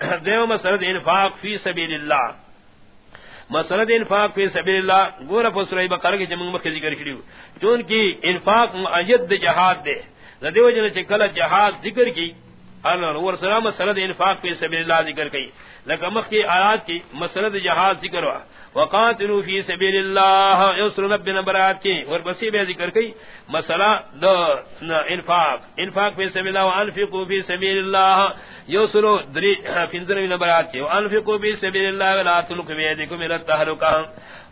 دیو مسرد انفاق فی سبیل اللہ. مسرد انفاق فی سبیل اللہ، گورا فسرائی بقر کے جمع مخی ذکر کریو. چون کی انفاق معید جہاد دے. دیو جنہ چکل جہاد ذکر کی ورسلام مسرد انفاق فی سبیل اللہ ذکر کی لکہ مخی آیات کی مسرد جہاد ذکر ہوا. وقاتلوا فی سبیل اللہ یسر نب نبرات کی اور بسی بے ذکر کی. مسئلہ دو انفاق. انفاق فی سبیل اللہ وانفقوا فی سبیل اللہ. یسر فنزر نبرات کی. وانفقوا فی سبیل اللہ ولا تلقوا بیدکم الى التهلکہ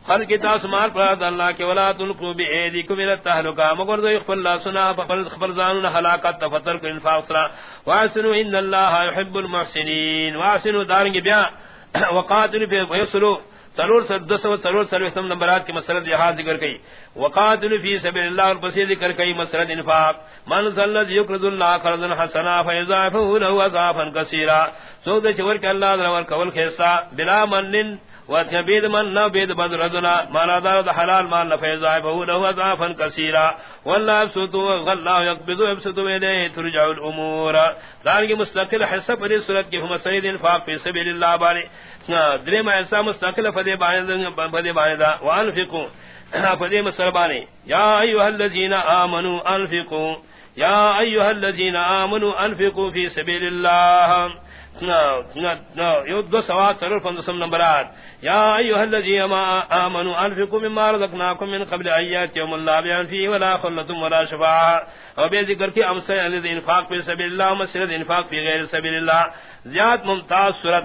ہر کی تاس تاسمار پر اللہ کے ولا تلقوا بیدکم الى التهلکہ مگر جو اخفل اللہ سنا فخبر زانون ہلاکت تفتر کو انفاق سرا. واسنوا ان اللہ يحب المحسنین. واسنوا دارنگی بیا. وقاتلوا فی یسروا سرور سر دو سو سرور سر اسم نمبرات کی مسرد جہاد ذکر کئی۔ وقاتل فی سبیل اللہ اور پسی ذکر کئی مسرد انفاق۔ من صلت یکرد اللہ قرضا حسنا فیضافہ لہو اضافا کثیرا۔ سو دے چور کے اللہ در کول خیسا بلا من و تبید من نہ بید بدردنا مانا دار حلال مال فیضافه له اضافا کثیرا. والله يبسط والله يقبض يبسط اليه ترجع الامور. دار کی مستقل حصہ پر صورت کی ہم سید انفاق فی سبیل اللہ بارے درے میں ایسا مستقل فدے فدے باندھا وانفقوا ہاں، فدے مسربانے یا ایھا الذین آمنوا انفقوا یا ایھا الذین آمنوا انفقوا فی سبیل اللہ. یو دو نمبرات یا ایوہ الذین آمنوا مما رزقناکم من قبل ایات یوم اللہ بیان فی ولا خلتم ولا اور بے ذکر کی امسر یعنی انفاق فی سبیل اللہ مسرد انفاق غیر سبیل اللہ. زیاد ممتاز صورت.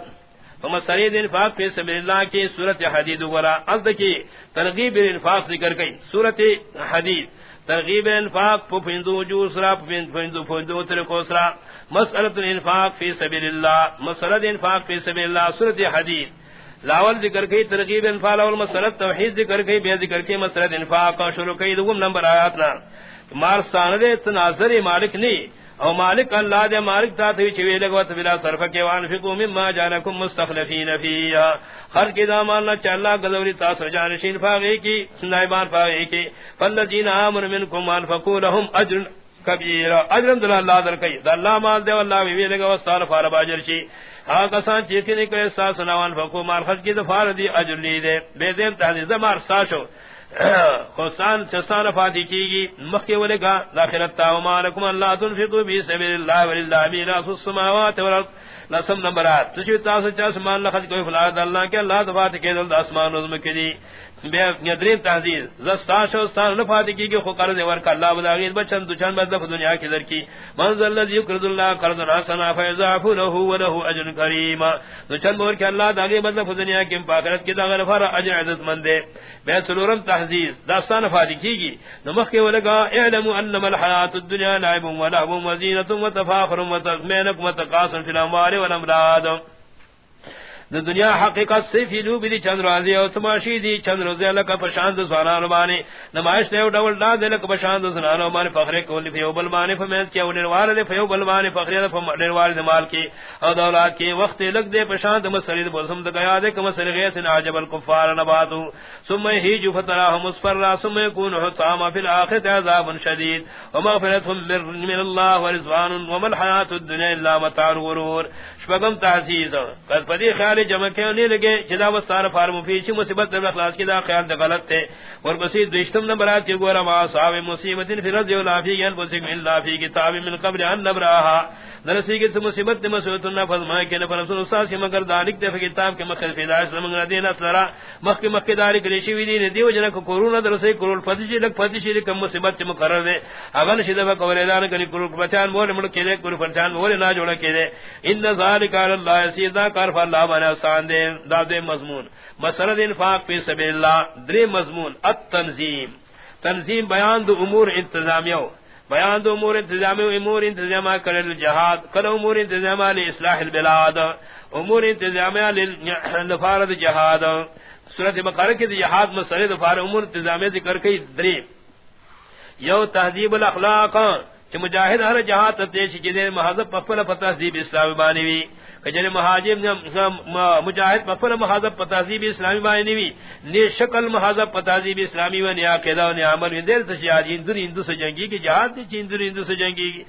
انفاق سبیل اللہ کی صورت حدید ورا کی ترغیب انفاق ذکر گئی صورت حدید. ترغیب انفاق پفندو جو سرا پفندو پفندو ترکو سرا. مسئلت انفاق فی سبیل اللہ مسئلت انفاق فی سبیل اللہ صورت حدید لاول ذکر کی، ترغیب انفاق. لاول مسئلت توحید ذکر کی بے ذکر کی مسئلت انفاق شروع کی دوم نمبر آیات آیاتنا مارستان دے تناظر مالک نہیں او مالک اللہ دے، مالک تا تے چوی لگو تے بلا صرف کے وان فکو مما جانکم مستخلفین فیہ ہر کی دامان اللہ چالا گذوری تا سر جانشین فاغی کی نائبان فاغی کی. فالذین آمن منکم انفقوا لهم اجر کبیر اجر دل اللہ در کئی در اللہ مال دے واللہ وی لگو استار فار باجر چی۔ ہاں کسان چیتی نکلے سا سنوان فکو مال خرج کی دفار دی اجر لی دے۔ بے دیم تحدید زمار ساشو خسان چسان فاتی کی گی۔ مخی ولے گا داخلت تا وما لکم اللہ تنفقو بی سبیل اللہ وللہ میراث السماوات والارض۔ لسم نمبرات۔ تشوی تاسو چاس مان لخت کوئی فلاد اللہ کے، اللہ دفات کے دل دا اسمان نظم کی دی۔ یعنی دریم ستان کی کہ خو قرض اللہ بچن دچان دنیا کی در کی۔ منزل اللہ قرض کریم دچان بور کہ اللہ دنیا کی پاکرت کی داغر فر اجن عزت مندے بے سلورم داستان فاتی کی گی۔ نمخ کے ولگا انما الحیات الدنیا لعب وتفاخر وتقاسم فی الاموار والامراد د دنیا حقیقت سے فیلو بھی چند رازی او تماشی دی چند روزی لک پرشانت زوانان بانی نمائش نے ڈول دا دل ک پرشانت زوانان بانی فخر کو فیو بل بانی فمن کیا ون وار دے فیو بل بانی فخر دے فمن مال کی او دولت کی وقت لگ دے پرشانت مسرید بوسم دے گیا دے کم سر غیث عجب الکفار نباتو ثم ہی جو فترہ مصفر ثم يكون حطام فی الاخرت عذاب شدید. ومغفرتهم من الله ورضوان، وما الحیاة الدنیا الا متاع الغرور. شپگم تعزیز قد پدی خیال جمع کہنے لگے جدا و سار فارم فی چھ مصیبت در اخلاص کی دا خیال دا غلط تے اور بسی دوشتم نمبرات کی گورا ما صاحب مصیبت فی رضی اللہ فی ین بسک من اللہ فی کتاب من قبل ان نبراہا درسی کی مصیبت مسعود نفذ ما کہ نفذ رسول اللہ سے مگر ذالک دے کتاب کے مخل فی داش من دین اثرا مخ مخ دار کی شی وی دی دیو جن کو کورونا درسی کرول فدی لک فدی شی کم مصیبت مقرر ہے اگن شدہ کو ولدان کلی کرول بچان مول مڑ کے دے کرول فرجان مول نہ جوڑ کے دے ان ذالک اللہ سیدا کار فاللہ بنا آسان دے، دا دے مضمون. مسرد انفاق پی سبیل اللہ درے مضمون، التنظیم. تنظیم بیان دو امور انتظامیو بیان دو امور انتظامیو امور انتظامیہ کرل جہاد کل امور انتظامیہ لی البلاد، امور انتظامیہ لفارد جہاد. سورت مقارک کی جہاد مسرد فار امور انتظامیہ ذکر کئی، درے. یو تہذیب الاخلاق. کہ مجاہد ہر جہاد تتیش جدے محضب پفل فتح زیب اسلام بانیوی کجن مہاجر مجاہد پپل مفل محاذب پتازیب اسلامی بانی نیوی نی شکل محاذب پتازیب اسلامی و نیا قیدہ و نیا عمل دیر تشیاد ہندو ہندو سے جنگی کی جہاد دی ہندو ہندو سے جنگی کی۔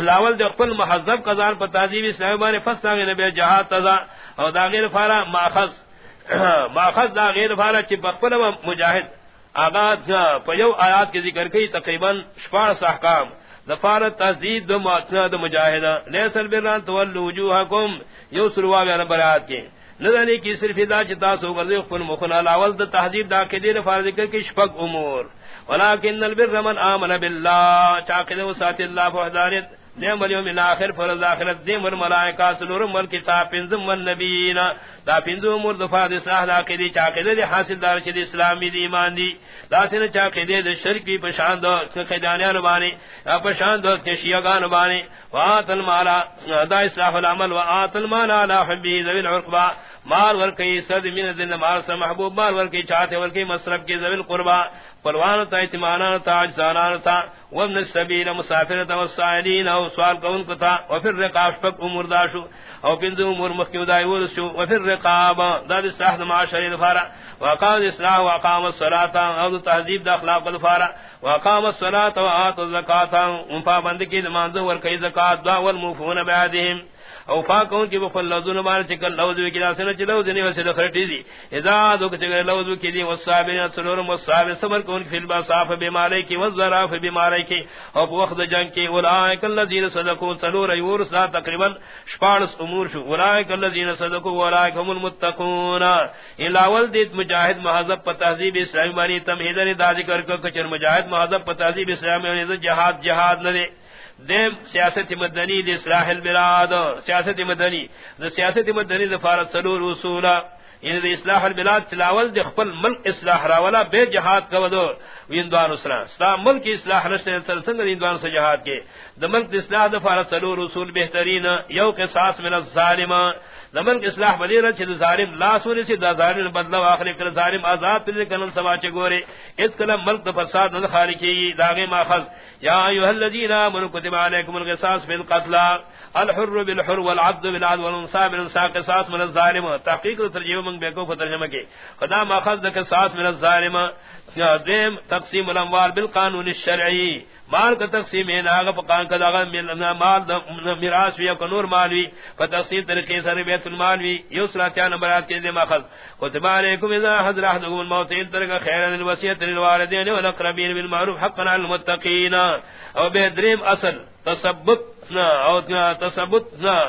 لاول دے خپل محذب قزان پتہ پتازیب اسلامی بانی فستا میں نبی جہاد تزا۔ او دا غیر فارا ماخذ۔ ماخذ دا غیر فارا چی بخپل مجاہد۔ آغاز ہاں، پیو آیات کے ذکر کی تقریباً شپار سحکام دفار تزید دو ماتنا دو مجاہدہ. لیسل بران تولو وجوہکم. یو سروا بیان برات کے. نظرانی کی صرف دا چتا سو گرزی خفن مخنا لاول دا تحذیب دا کے دیر فار ذکر کی شپک امور. ولیکن البر من آمن باللہ. چاکدہ و اللہ فہدانیت دیم والیوم الاخر فرض آخرت دیم والملائکہ سنورم والکتاب پنزم والنبیین دا پنزو امور دفاع دی صلاح دا قیدی چاقیدی دی حاصل دار چی اسلامی دی ایمان دی. دا سن چاقیدی دی شرک شرکی پشاند دو خیدانیان بانی پشاند دو کشیگان بانی. وآت المالا، دا اصلاح العمل وآت المالا لا حبی ذوی العرقبا مال ورکی صد من دن مال، سر محبوب مال ورکی، چاہتے ورکی، مصرف کی ذوی القربا پروان تا اتمانان تا عجزانان تا ومن السبیل مسافرت والسائلین، او سوال کون کتا وفر رقاش پک امور داشو، او پندو امور مخیو دائی ورسو وفر رقاب دا دی سلاح دا معاشری دفارا وقام اصلاح وقام الصلاة، او تحذیب دا اخلاق دفارا وقام الصلاة وآت الزکاة انفا بندکی دمانزو ورکی زکاة دا والموفون بعدهم او فاکون کی بخل لوزن بار چکل لوز کی لاسن چ لوز نہیں وسے خرٹی دی. اذا دو کہ لوز کی دی وصابین سرور مصاب صبر کون فی البصاف بیماری کی وزراف بیماری کی او وقت جنگ کی اولئک الذین صدقوا سرور یور سا تقریباً شپارس امور شو. اولئک الذین صدقوا اولئک هم المتقون. الاول دیت مجاہد مہذب پر تہذیب اسلام بانی تمہید نے دا ذکر کو کہ مجاہد مہذب پر تہذیب اسلام نے جہاد جہاد نہ دیم سیاست مدنی دی اصلاح البلاد سیاست مدنی دی سیاست مدنی دی فارت سلور اصولا. یعنی دی اصلاح البلاد تلاول دی خپل ملک اصلاح راولا بے جہاد کا ودو ویندوان اسلام اسلام ملک اصلاح رشتے سنگ ویندوان سے جہاد کے. دی ملک دی اصلاح دی فارت سلور اصول بہترین، یو قصاص من الظالمان زمن کے اصلاح بدی رچ ظالم لا سوری سے ظالم بدلا اخر کر ظالم آزاد پھر کن سما چ گورے۔ اس کلم ملک فساد نہ خالقی داغے ماخذ یا ایھا الذین آمنوا کتب علیکم القصاص بالقتل۔ الحر بالحر والعبد بالعبد والانثى بالانثى قصاص من الظالم۔ تحقیق ترجمہ من بے کو ترجمہ کے۔ خدا ماخذ قصاص من الظالم۔ یا دیم تقسیم الاموال بالقانون الشرعی۔ مال کا تقسیم ہے ناغ پکان کا داغا مال دا میراث وی کنور مال وی فتقسیم طریقے سے بیت المال وی، یو سلاتیا نمبرات کے ذمہ خذ کتب علیکم اذا حضر احدکم الموت، ان ترک خیر الوصیت للوالدین والاقربین بالمعروف حقا على المتقین. او بہدریم اصل، تثبت او تثبت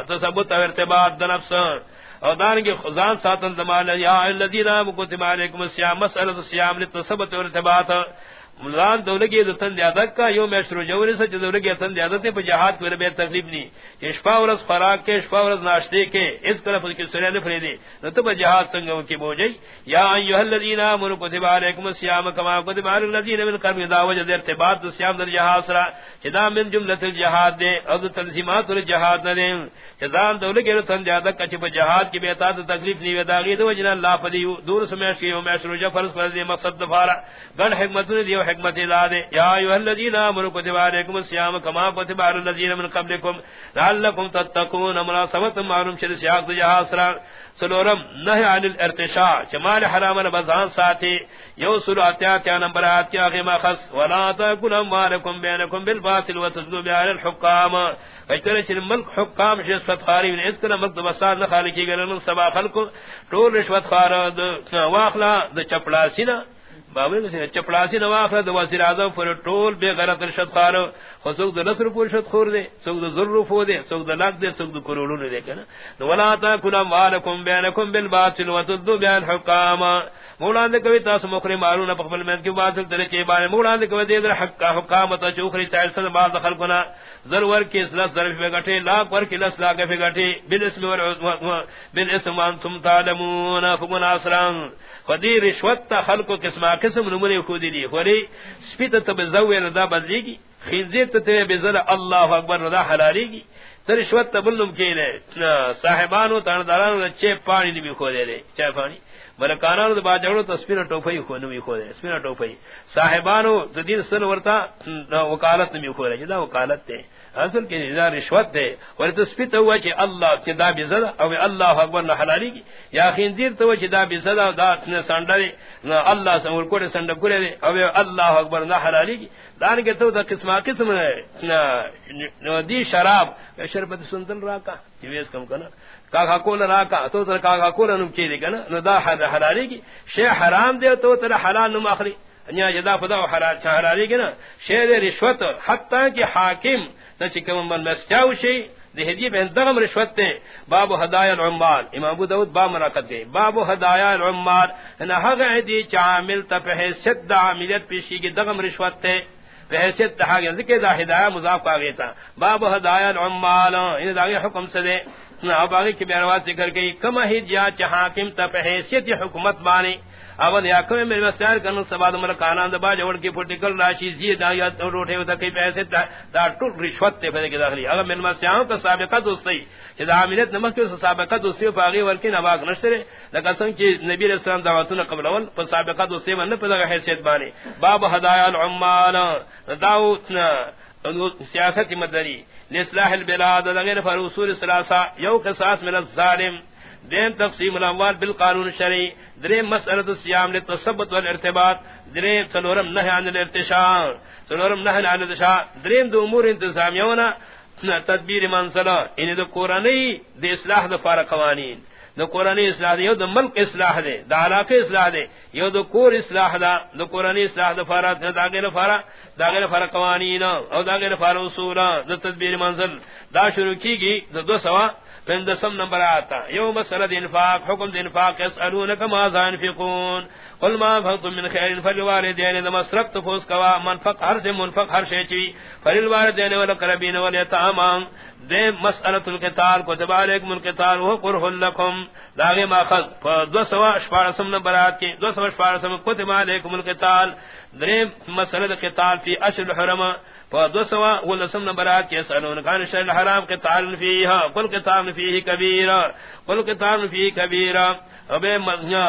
تثبت او ارتباط نفس. او دان کے خزان ساتن دمان یا الذین آمنوا کتب علیکم الصیام، مسئلہ الصیام للتثبت والارتباط ملان دولگی دتن دیادت کا، یو میشرو جوری سے دولگی دتن دیادت پہ جہاد پر بے تکلیف نہیں۔ اشفا ورس فراق کے اشفا ورس ناشتے کے، اس طرف کی سرے نے فرے دے جہاد سنگ کی بوجھئی یا ایھا الذین آمنوا کتب علیکم الصیام کما کتب علی الذین من قبل اذا وجد ارتباط الصیام در جہاد سرا۔ چدا من جملۃ الجہاد دے او تنظیمات الجہاد نہ دے چدا دولگی دتن دیادت کا چھ جہاد کی بے تا تکلیف نہیں ودا گی تو جنا اللہ پدی دور سمیش کی، یو میشرو جفرس پر مقصد دفارا۔ گن حکمت نے دیو حکمت دے۔ یا ایھا الذین آمنوا کتب علیکم الصیام کما کتب علی الذین من قبلکم لعلکم تتقون۔ مناسبت معلوم شر سیاق جہاسرا سلورم، نہی عن الارتشاء۔ جمال حرام بزان ساتھی۔ یو سلو اتیا کیا نمبر آت کیا غیمہ خص ولا تاکل اموالکم بینکم بالباطل وتزدو بیان الحکام۔ فجتر چل ملک حکام شرط خاری من اذکر ملک دو بساد نخالکی گرن سبا خلق طول رشوت خار واخلا دو چپلا سینا بابر سے چپڑاسی نواف ہے وزیر اعظم پر ٹول بے غیرت رشد خار خود سوک دو نصر کو رشد خور دے، سوک دو ذر فو دے، سوک دو لاکھ دے، سوک دو کروڑوں دے کنا. ولا تاکل اموالکم بینکم بالباطل وتدو بیان حقاما. مولانا دے کوي تاسو مخری مارو په خپل من کې باطل طریقې باندې مولانا دے کوي دې در حق کا حکام ته چوخري تایل سره بعد دخل کنا ضرور کې اسلام ظرف میں غټه لا پر کې لس لا کې غټه بل اسم ور بل اسم انتم تعلمون۔ فمن اسلام فدی رشوت ته خلق قسمه قسم نمونه کو دي خوري سپیت ته بزوې نه دا بدلېږي خنزیر ته بزل الله اکبر رضا حلالېږي تر رشوت تبلم کې نه صاحبانو، تاندارانو چې پانی دی خو دې چا پانی؟ ملکانانو د باجړو تصویر ټوپۍ خو نو خو ده سپینه ټوپۍ صاحبانو د دین سن ورتا وکالت می خو راځي دا وکالت ته اصل کی نظر رشوت دے۔ اور تو سپیت ہوا کہ اللہ کہ دا زدا او اللہ اکبر نہ حلالی کی یا خنزیر تو کہ دا بھی زدا دا نے سانڈے نہ اللہ سے اور کو سانڈ کرے دے۔ او اللہ اکبر نہ حلالی کی دان کے تو دا قسم قسم نہ دی شراب۔ شربت سنتن راکا۔ یہ ویس کم کنا۔ کاکا کول راکا۔ تو تر کاکا کول نم نو چیری کنا۔ نو دا حلالی کی شے حرام دے تو تر حلال نو اخری انیا جدا فدا حلال حلالی کی نا۔ شے رشوت حتی کہ حاکم چکم من مسچاو شی دغم رشوت تے باب ہدایا العمال. امام ابو با مراقت دے باب ہدایا العمال. نہ حق عدی چامل تا پہیست دا پیشی کی دغم رشوت تے پہیست دا حق ذکر دا ہدایہ مضاف باب ہدایا العمال. دا حکم سے دے اب آگے کی بیانوات ذکر گئی کم ہی جا چہاکم تا پہیست حکومت بانی اول یا کوئی میرے مسیار کرن سبا دمر کانان دبا جوڑ کی پولیٹیکل راشی زی دا یا روٹے ہوتا کئی پیسے دا ٹوٹ رشوت تے پھر کے داخلی۔ اگر میرے مسیار کا سابقہ دوستی کہ دا عاملیت نمک کے سابقہ دوستی پا آگے ورکی نواق نشترے۔ لکہ سنگ چی نبی علیہ السلام دعوتون قبل اول پر سابقہ دوستی من پہ دا حیثیت بانی باب ہدایہ العمال داوتنا سیاست مدری لصلاح البلاد غیر فرسول ثلاثه یو قصاص من الظالم، دین تقسیم الاموال بالقانون الشرعی دریم مسئلۃ الصيام للتثبت والارتباط، دریم سلورم نهی عن الارتشاء سلورم نهی عن الارتشاء دریم دو امور انتظامیونه تدبیر منزلہ ان دو قرانی دے اصلاح دو فار قوانین، دو قرانی اصلاح دے یو دو ملک اصلاح دے دا علاقے اصلاح دے یو دو کور اصلاح دا دو قرانی اصلاح دو فارا دا غیر فارا دا غیر فارا قوانین او دا غیر فارا اصولا دا تدبیر منزل، دا شروع کی گی دا دو سوا پندسم نمبر آتا یو مسئلہ انفاق، حکم دی انفاق، یسألونک ماذا انفقون قل ما فقتم من خیر فلوالدین دا مصرف تفوس کوا منفق ہر سے منفق ہر شیچوی فلوالدین والاقربین والیتامان دے مسئلہ القتال، کتب علیکم القتال وہ قرح لکم۔ داغی ماخذ دو سوا اشپارسم نمبر آت کی دو سوا اشپارسم کتب علیکم القتال۔ دے مسئلہ القتال فی اشل حرم فدو سوا ولسم نمبرات کے سنون کان شر الحرام کے تعال فیھا قل کے تعال فیہ کبیرہ قل کے تعال فیہ کبیرہ ابے مزنا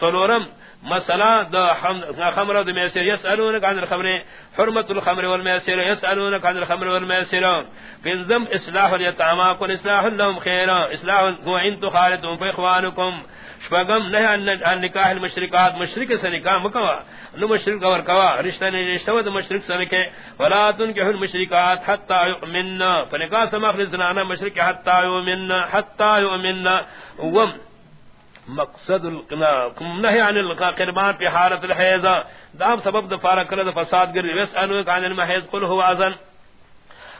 تلورم مسئلہ دا خمر دا میسر، یسألونک عن الخمر، حرمت الخمر والمیسر، یسألونک عن الخمر والمیسر۔ فنزم اصلاح الیتاما کن اصلاح اللہم خیرا، اصلاح هو انتو خالتون فاخوانکم۔ شپگم نہ ان نکاح المشرکات. مشرک سے نکاح مکوا. نو مشرک اور کوا. رشتہ نے رشتہ ود مشرک سے کے ولا تن کہ المشرکات حتا یؤمن فنکاح سما خلصنا مشرک حتا یؤمن حتا یؤمن و مقصد القنا کم نهي عن القربان في حالة الحيض دام سبب دفارة كلا فساد گر ویس يسألوك عن المحيض قل هو أذن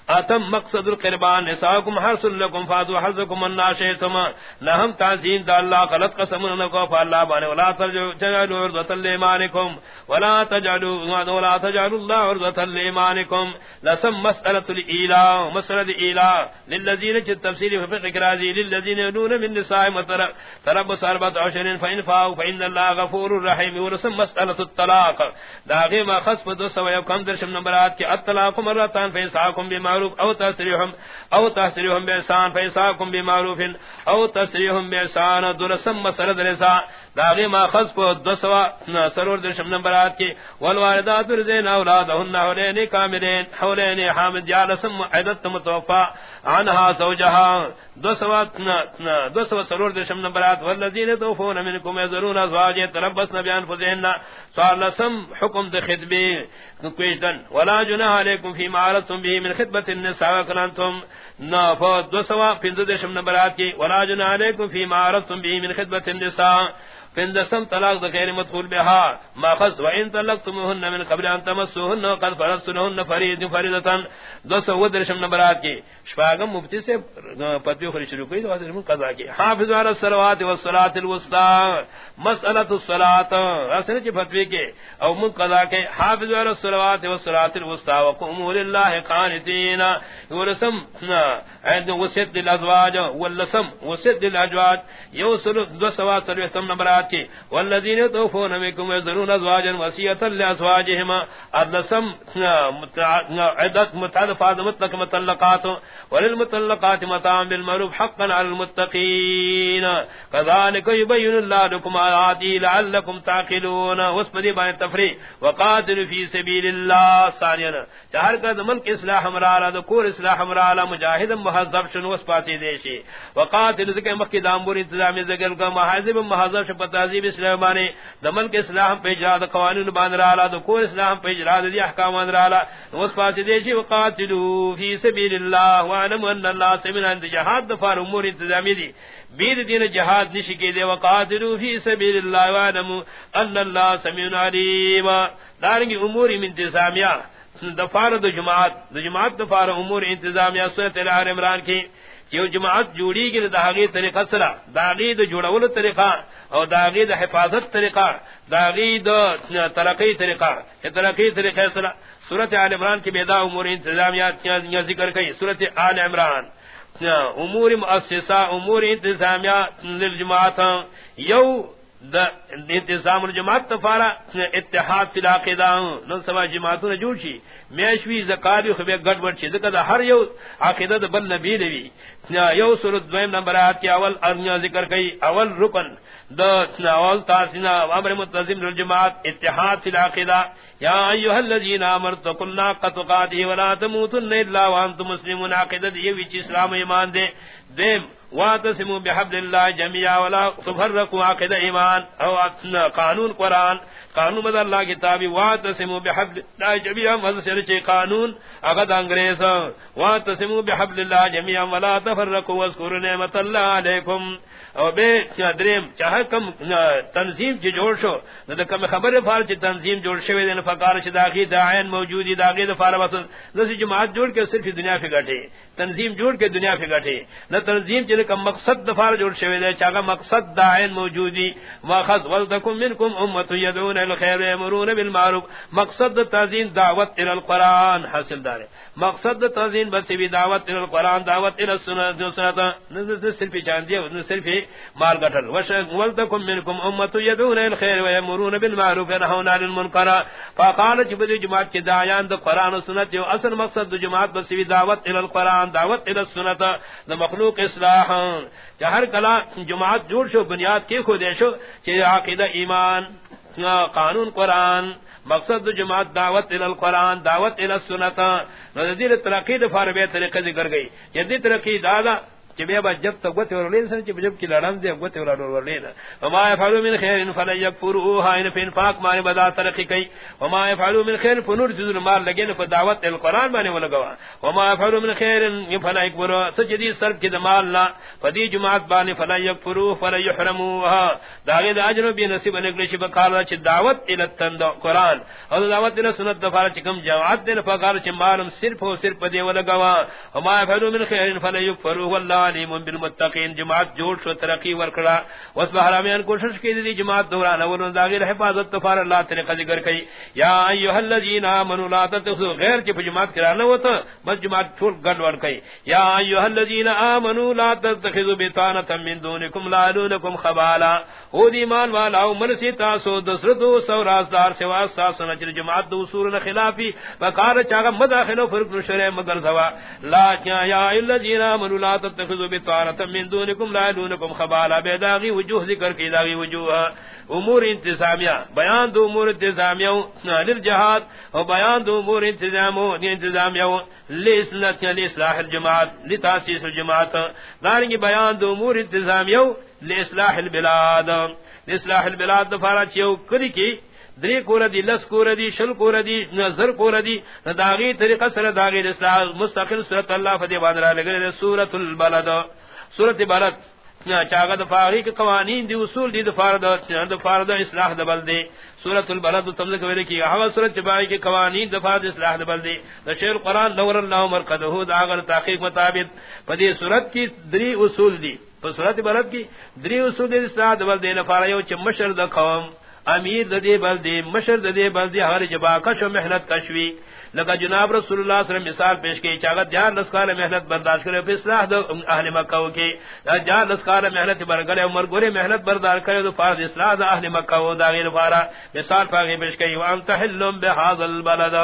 اتم مقصد القربان نساءكم حرس لكم فاتوا حرسكم الناشئتم لهم تعزين دا الله غلط قسم انكم فالله بان ولا تجعلوا عرضة لإيمانكم ولا تجعلوا ولا تجعلوا الله عرضة لإيمانكم لسم مسألة الإيلاء مسألة الإيلاء للذين في التفسير في فقه رازي للذين يدون من نساء تربص أربعة عشر فإن فاوا فإن الله غفور رحيم ولسم مسألة الطلاق. داغي ما خصف دو سوى يبقى درشم نمبرات كي الطلاق مرتان فإنساكم بما معروف او تسریحهم او تسریحهم بإحسان فیساکم بمعروف او تسریحهم بإحسان درسم مسرد درسا داغی ما خص کو دو سوا سرور درشم نمبرات کی، والوالدات رزین اولادهن حولین کاملین، حولین حامد جالسم عدت متوفا عنها زوجها دو سوا دو سوا سرور درشم نمبرات والذین توفون منکم یزرون ازواج، تربصن بانفسهن سوال لسم حکم د خطبی کویشدن، ولا جناح علیکم فی معارضتم به من خطبت النساء وکنتم نا دو سوا پنځه درشم نمبرات کی، ولا جناح علیکم فی معارضتم به من خطبت النساء۔ فندسم طلاق غیر مدخول بها ما خذ وان طلقتموهن من قبل ان تمسوهن وقد فرضتموهن فريضه فريضه دو سو درشم نمبرات کی شفاغم مفتی سے پتیو خری شروع کی تو من قضا کی حافظ علی الصلوات والصلاه الوسطى مساله الصلاه اصل کی فتوی کے او من قضا کے حافظ علی الصلوات والصلاه الوسطى وقوموا لله قانتين ورسم عند وسد الازواج واللسم وسد الازواج يوصل دو سوا سلوتم نمبرات آیات کی والذین توفون منکم یذرون ازواجا وصیتا لازواجہم ادلسم عدت متعدفات مطلق مطلقات وللمطلقات متاع بالمعروف حقا على المتقین كذلك يبين الله لكم آیاتی لعلكم تعقلون واسپدی بان تفریح وقاتل فی سبیل اللہ سارینا چہر کا دمن کے اصلاح امرالا دو کور اصلاح امرالا مجاہد محذب شنو اس پاتی دیشی۔ وقاتل ذکر مکی دامبور انتظامی ذکر کا محذب محذب شن پتازیب اسلام بانے دمن کے اصلاح پہ اجراد قوانین بان رالا دو کور اصلاح پہ اجراد دی احکامان رالا اس پاتی دیشی وقاتلو فی سبیل اللہ وعنم ان اللہ سمین انت جہاد دفار امور انتظامی دی بید دین جہاد نشکی دے وقاتلو فی سبیل اللہ وعنم ان اللہ سمین علیم. دارنگی امور انتظامیہ دفار دو جماعت دو جماعت دفار امور انتظامیہ سورت الہر عمران کی جو جماعت جوڑی گی داغی طریقہ سرا داغی دو جوڑول طریقہ اور داغی دا حفاظت طریقہ داغی دا ترقی طریقہ ترقی طریقہ سرا سورت آل عمران کی بیدا امور انتظامیات ذکر کئی سورت آل عمران. امور مؤسسہ امور انتظامیات للجماعت یو انتظام الجماعت تفارا اتحاد فی العقیدہ نن سبا جماعتوں نے جوڑ چی میشوی زکاری خبی گڑ بڑ چی ذکر ہر یو عقیدہ دا بل نبی دوی یو سورت دویم نمبر آیات کی اول ارنیا ذکر کئی، اول رکن دا اول تاسینا امر متظم الجماعت اتحاد فی العقیدہ۔ یا ایها الذين امنوا اتقوا الله قد ولا تموتن الا وانتم مسلمون عقیدت یہ وچ اسلام ایمان دے۔ دیم واتسموا بحبل الله جميعا ولا تفرقوا عقد ایمان او قانون قران قانون مد اللہ کتاب واتسموا بحبل الله جميعا وذكر چه قانون اگد انگریز واتسموا بحبل الله جميعا ولا تفرقوا واذكروا نعمت الله عليكم او بے دریم چاہ کم تنظیم چ جوڑ شو. نہ کم خبر فار چ تنظیم جوڑ شوی دین فقار چ داخی داعین موجودی داغی دفار وس نس جماعت جوڑ کے صرف دنیا پہ گٹے تنظیم جوڑ کے دنیا پہ گٹے نہ تنظیم چ کم مقصد دفار جوڑ شوی دے چاہ مقصد داعین موجودی. واخذ ولتکم منکم امه يدعون الى الخير ويامرون بالمعروف. مقصد تنظیم دعوت الى القران حاصل دار مقصد تنظیم بس بھی دعوت الى القران دعوت الى السنت جو سنت صرف جان دیا صرف مال گٹل ولتکم منکم امه يدعون الى الخير ويامرون بالمعروف وينهون عن المنكر۔ فقال جبريل جماعت کے دایان دو قران و سنت یو اصل مقصد دو جماعت بس دعوت الى القران دعوت الى السنت دو مخلوق اصلاح۔ کہ ہر کلا جماعت جوڑ شو، بنیاد کے خود شو، کہ عقیدہ ایمان، قانون قرآن، مقصد دو جماعت دعوت الى القرآن، دعوت الى السنت۔ نظیر ترقی دفار بے طریقہ ذکر گئی۔ جدی ترقی دادا چبیا با جب تک گوتے ور لین سن چ جب کی لڑن دے گوتے ور ور لین وما يفعلوا من خير فلا يكفروها. ان فين پاک مارے بدا ترقی کئی وما يفعلوا من خير فنور ذل مال لگے نہ دعوت القران مانے ولا گوا وما يفعلوا من خير فلا يكفروا سجدي سر کی مال لا فدی جماعت بان فلا يكفروا فلا يحرموها. اجر بھی نصیب نکلی چ بکار چ دعوت الى التند قران اور دعوت الى سنت دفار چ کم جماعت دے فقار چ مال صرف اور صرف دے ولا گوا وما يفعلوا من خير فلا والله علیم بالمتقین، جماعت جوڑ شو، ترقی ورکڑا۔ وس بہرامیان کوشش کی دی جماعت دوران، اول داغیر حفاظت تفار اللہ طریقہ ذکر کئی۔ یا ایها الذین آمنوا، لا تتخذوا غیر کی جماعت کرانا ہوتا، بس جماعت چھوڑ گڈ ور یا ایها الذین آمنوا، لا تتخذوا بطانه من دونکم، لا يلونکم خبالا۔ او دی ایمان والا، او من سی تاسو دسرتو سو رازدار سوا ساسن چر جماعت دو اصول خلافی وقال چاغ مداخلو فرق شرع مگر سوا لا کیا یا الذین آمنوا، لا تتخذوا بطانه من دونکم لا يلونکم خبالا. بیداغی وجوہ ذکر کی داغی وجوہ امور انتظامیہ بیان دو امور انتظامیہ لل جہاد بیان دو امور انتظامیہ انتظامیہ لصلاح الجماعت لتاسیس الجماعت دارنگی بیان دو امور انتظامیہ لصلاح البلاد. لصلاح البلاد دفارا چیو کری کی دری کور دی، لس کور دی، شل کور دی نظر کور دی داغی طریقہ سر داغی اصلاح مستقل سورت اللہ فتح باندرہ لگر سورت البلد. سورت بلد. چاغد فاری کے قوانین دی اصول دی دفار دا دفار دا اصلاح دبل دی سورۃ البلد تملک ویلے کی ہوا سورۃ چبائی کے قوانین دفار دا اصلاح دبل دی دا شیخ القران نور اللہ مرقدہ دا اگر تحقیق مطابق. پدی سورۃ کی دری اصول دی. سورۃ بلد کی دری اصول دی، اصلاح دبل دی نفار یو چمشر دا قوم. امیر ددی بلدی مشر ددی بلدی ہر جبا کش و محنت کشوی لگا جناب رسول اللہ صلی اللہ علیہ وسلم مثال پیش کی چاگت جان لسکار محنت برداشت کرے، پھر اصلاح دو اہل مکہ کی جان لسکار محنت برگرے عمر گورے محنت برداشت کرے تو فرض اصلاح دو اہل مکہ و دا غیر فارا مثال پاگی پیش کی وان تحلم البلد۔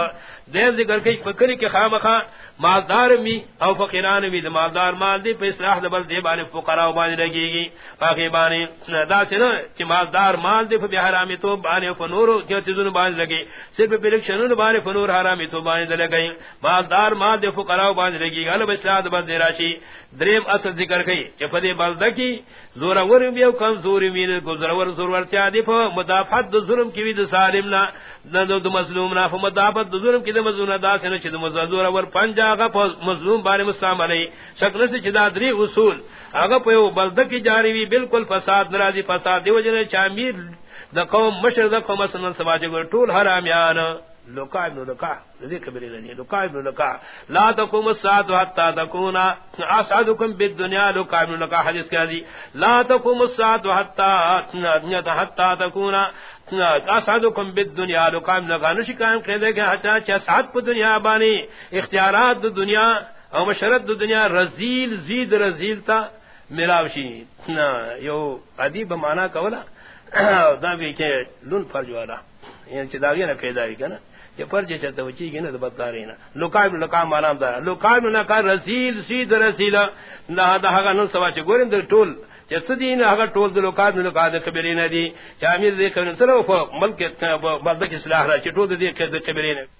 دین ذکر کی فکر کے خامخا مالدار می او فقیران می مالدار مال دی پہ اصلاح دبل دی بانی فقراء و بانی لگی گی فاقی بانی دا سنو چی مالدار مال دی پہ حرامی تو بانی فنور کیا چیزون بانی لگی صرف پلکشنون بانی فنور حرامی تو بانی دلے گئی مالدار مال دی فقراء و بانی لگی گی علب اصلاح دبل دی راشی دریم اصل ذکر کئی چی فدی بلدکی زورا ورم بیو کم زوری مین گزر ور زور ور دی پہ مدافعت دو ظلم کی وید سالم نا دو مظلوم نا فمدافعت دو ظلم کی دو مظلوم نا دا سنو چی دو مظلوم ور پنجا آغا مظلوم بارے مسلم علی شکل سے چدا دری اصول آغا پیو بلدہ کی جاری بالکل فساد نرازی، فساد دیو جنے چامیر دا قوم مشر، دا قوم سنن سماجی گر طول حرامیان لکا ابن لکا ذی کبری لنی لکا ابن لکا لا تقوم الساعت حتی تکونا اسعدکم بالدنیا لکا ابن لکا حدیث کیا دی. لا تقوم الساعه الساعت حتی تکونا اسعدکم بالدنیا لکا ابن لکا نشی قائم قیدے گا حتی چھ سعد پا دنیا بانی، اختیارات دنیا او مشرد دنیا، رزیل، زید رزیل تا ملاوشی یو عدیب مانا کولا، دا بھی کہ لن فرج والا. یعنی چداوی نہ پیدا ہی کنا کہ جے چتا وچی گنا تو بدکاری نہ لوکائب لکا مانام دا. لوکائب نہ کا رسیل سید رسیل نہ دا ہا نو سوا چ گورن در ٹول چت دین ہا ٹول دلو کا دلو کا کبیری نہ دی چامیر دے کرن سلو ملک ملک اصلاح را چ ٹول دے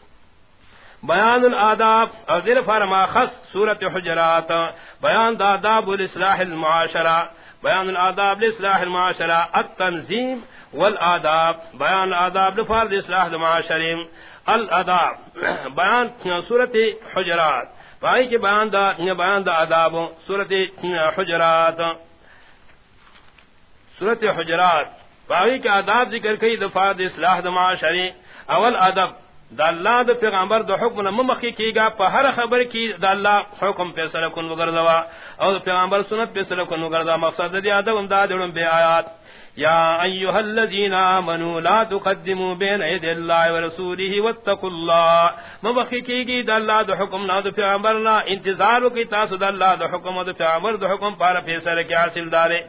بیان الاداب اور دل فرما خص صورت حجرات، بیان داداب الاصلاح المعاشرہ، بیان الاداب لاصلاح المعاشرہ، التنظیم والآداب، بیان الاداب لفرض اصلاح المعاشرہ الاداب، بیان صورت حجرات بائی کے بیان دا بیان دا آداب صورت حجرات صورت حجرات بائی کے آداب ذکر کئی دفاع اصلاح المعاشرہ اول ادب دا اللہ دا پیغمبر دا حکم نمخی کی گا، پا ہر خبر کی دا اللہ حکم پیسر کن وگردوا او دا پیغمبر سنت پیسر کن وگردوا مقصد دی آدم دا دلن بے آیات۔ یا ایوہ الذین آمنوا لا تقدموا بین عید اللہ ورسوله واتقوا اللہ۔ ممخی کی گی دا اللہ دا حکم نا دا پیغمبر نا انتظارو کی تاسو دا اللہ دا حکم دا پیغمبر دا حکم پارا پیسر کی حاصل دارے۔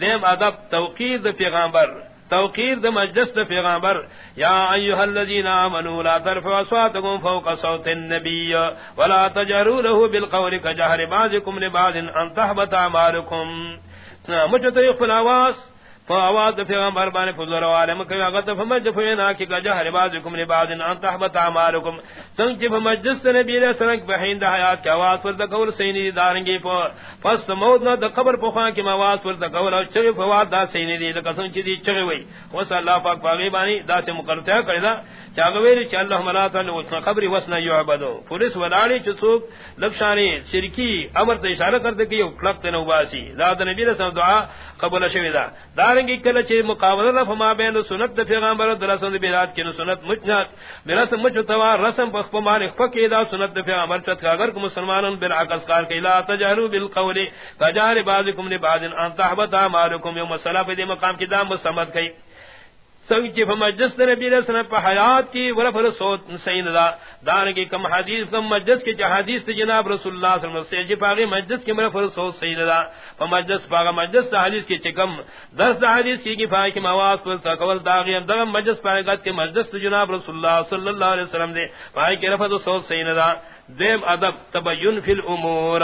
دیم ادب توقیر دا پیغمبر۔ توقیر د مجلس د پیغمبر، یا ایها الذين امنوا لا ترفعوا اصواتكم فوق صوت النبي ولا تجهروا له بالقول كجهر بعضكم لبعض ان تحبط اعمالكم مجتو يخلاواس فاواز پیغمبر بانے فضل و عالم کہ اگر فمج فینا کہ جہر بعضکم لبعض ان تحبط اعمالکم۔ سنگ چ فمجس نبی علیہ السلام بہین حیات کی آواز پر دکول سینی دارنگی پر پس موت نہ قبر پخوا کی آواز پر دکول اور چے فواد دا سینی دی لکسن چ دی چے وئی و صلی اللہ پاک پاگی بانی دا سے مقرتہ کردا چاگویر چ اللہ ملا تعالی و قبر وسنا یعبدو۔ پولیس وداڑی چ سوک لکشانی شرکی امر تے اشارہ کر دے کہ کلک نو باسی۔ ذات نبی علیہ السلام دعا قبول شوی دا دارنگی کل چی مقابلہ فما بین سنت دا پیغمبر دا رسول بیرات کی سنت مجنات برسم مجتوا رسم پخپمان اخفقی دا سنت دا پیغمبر چت اگر کو مسلمانن بالعقص کار کی لا تجہرو بالقول تجار بعضکم لبعض ان تحبط اعمالکم یوم الصلاة پہ دی مقام کی دا مستمد کئی سنگ چی فمجس نبی علیہ السلام پہ حیات کی ورفر صوت سین دا دان کی کم حدیث، کم مجلس کی حدیث تی جناب رسول اللہ صلی اللہ علیہ وسلم جی پاگی مجلس کی مرفر صوت سین دا فمجلس پاگا مجلس تا حدیث کی چکم درس دا حدیث کی کی پاگی مواز پر تاکول داغی ام دغم مجلس پاگی گت کی مجلس تی جناب رسول اللہ صلی اللہ علیہ وسلم دے، پاگی کی رفر صوت سین دا دیم ادب تبین فی الامور.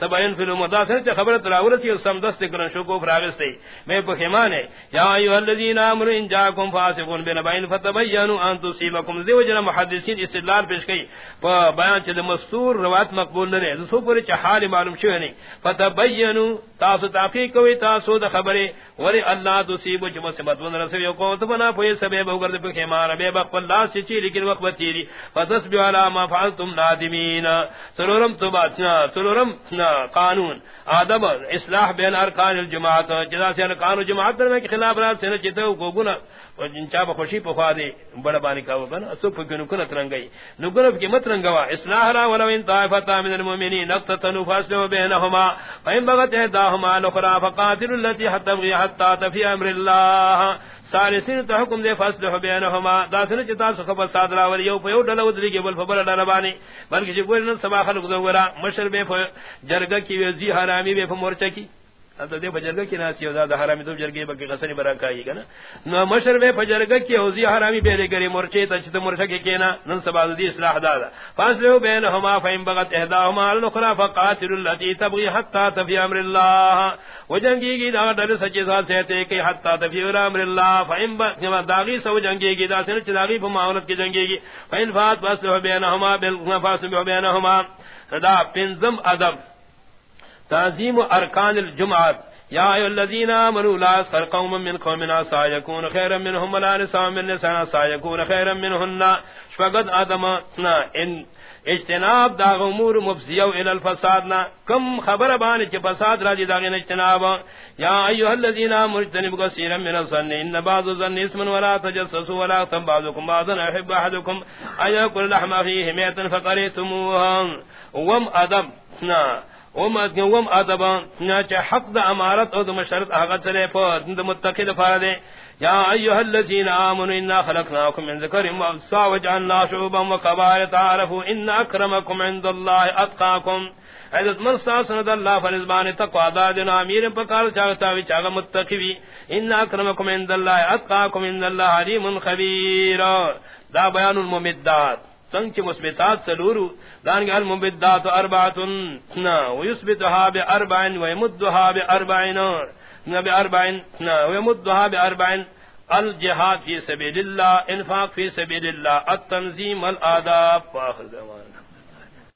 تبین فی الامور. دا سنچ خبر تراورتی اور سمدست کرن شکو فراغستے. میں پخیمان ہے. یا ایوہ الذین آمنوا ان جاکم فاسقون بنبائن فتبینوا ان تصیبکم. دیو جنا محدثین استدلال پیش گئی بیان چیز مستور روات مقبول لنے سو پوری چا حال معلوم شوئے نہیں فتبینوا. تاسو تحقیق کوئی، تاسو دا خبرے. ولی اللہ تصیب جو مصیبت. ون رسول یو کو تو بنا پوی سبب ہو گرد پخیمان. بے بق اللہ سے چی لیکن وقت تیری فتصبحوا علی ما فعلتم نادمین سرورم تو بات سرورم قانون، آدم، اصلاح بین ارکان الجماعت، جدا سے ارکان الجماعت میں خلاف راز سے چتے کو گنا جن چا خوشی پخوا دے، بڑا بانی کا وہ کنا سو پھگن کنا ترنگئی۔ نو گرب کی مت رنگوا، اصلاح را ولو ان طائفه من المؤمنین نقطه فاصله بينهما فإن بغت احداهما الاخرى فقاتل التي حتى تبغي حتى تفي امر الله سالسین تو حکم دے فاصلہ بینہما دا سن چتا خبر صادرا ور یو پیو ڈل ودری کے بل فبل ڈل بانی بلکہ جو گورن سما خلق دو ورا مشر بے جرگہ کی وزی حرامی بے مورچہ کی دے بجرگہ کی ناسی او دا حرامی تو جرگے بکی غسنی برا کائی گنا نو مشر میں بجرگہ کی اوزی حرامی بے گری مرچے تا چت مرچے کی کینا نن سبا دی اصلاح دادا فاصلہ بینہما فین بغت احداهما الاخرى فقاتل اللہ التي تبغي حتى تفي امر الله. وجنگی گی دا در سچے ساتھ سے کہ حتى تفي امر الله. فین بغت داغی سو جنگی گی دا سن چداغی بمعاونت کی جنگی گی فین فات فاصلہ بینہما بالفاصلہ بینہما دا پنزم ادب. تعظیم ارکان الجمعات. یا ایو الذین آمنوا لا اسخر قوم من قوم عسى يكون خيرا منهم ولا نساء من نساء عسى يكون خيرا منهن. فقد ادم ان اجتناب دا امور مفزیو الى الفساد نا کم خبر بان چ فساد راجی دا اجتناب. یا ایها الذین آمنوا اجتنبوا كثيرا من الظن. ان بعض الظن اسم ولا تجسسوا ولا تم بعضكم بعضا يحب احدكم ان ياكل لحم اخيه ميتا فقريتموه وم ادب. نا. وم وم ادب چ حق د امارت او د مشرط هغه سره په د متقین فارده یا ایها الذین آمنوا انا خلقناکم من ذکر و انثى وجعلنا شعوبا وقبائل تعارفوا ان اکرمکم عند الله اتقاکم. حضرت مرسا سند اللہ فرزبان تقوی دادن امیر پکار چاہتا وی چاگا متقوی ان اکرمکم عند اللہ اتقاکم عند اللہ علیم خبیر. دا بیان الممدات سنگ چی مثبتات سلورو دان گل مبدات ویثبتها نا اربعن ویمدها ويمدها اربعن نا اربعن نا ويمدها اربعن الجهاد فی سبیل اللہ، انفاق فی سبیل اللہ، التنظیم الاداب فاخر زمان